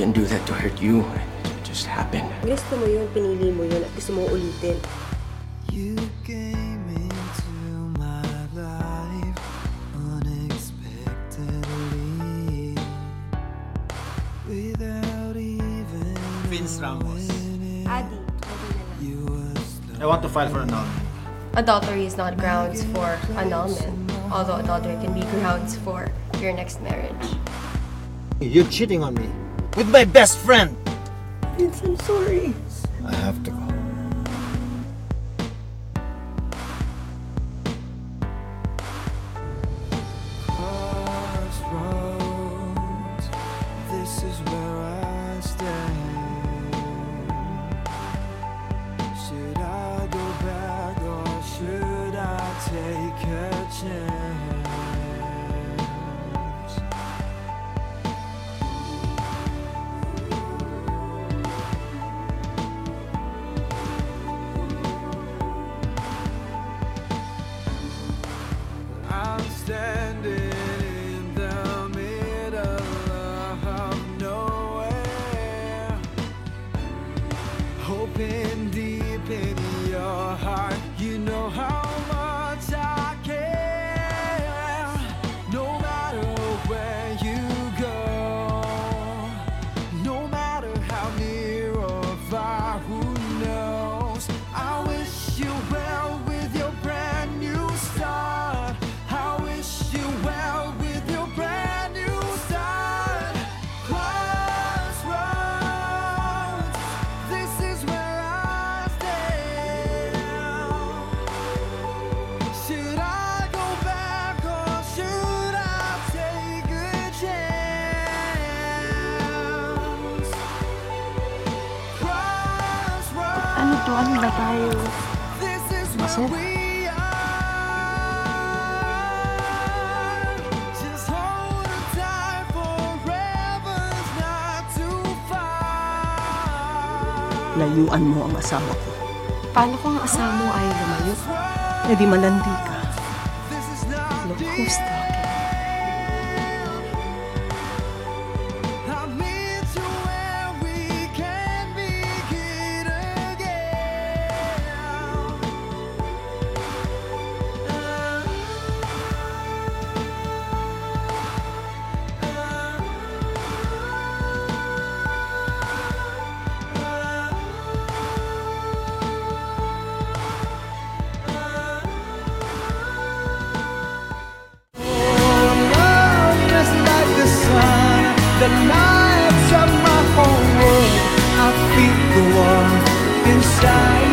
didn't do that to hurt you. It just happened. Gusto mo yun, pinili mo yun, at gusto mo ulitin. You came into my life unexpectedly without even Vince Ramos. Adi, you was I want to file for annulment. Adultery is not grounds for annulment, although adultery can be grounds for your next marriage. You're cheating on me with my best friend. Vince, I'm sorry. I have to go. crossroads. This is where I forever's not too far. Layuan mo ang asawa ko. Paano kung ang asawa mo ayaw lumayo? E di malandi ka. Look who's talking. inside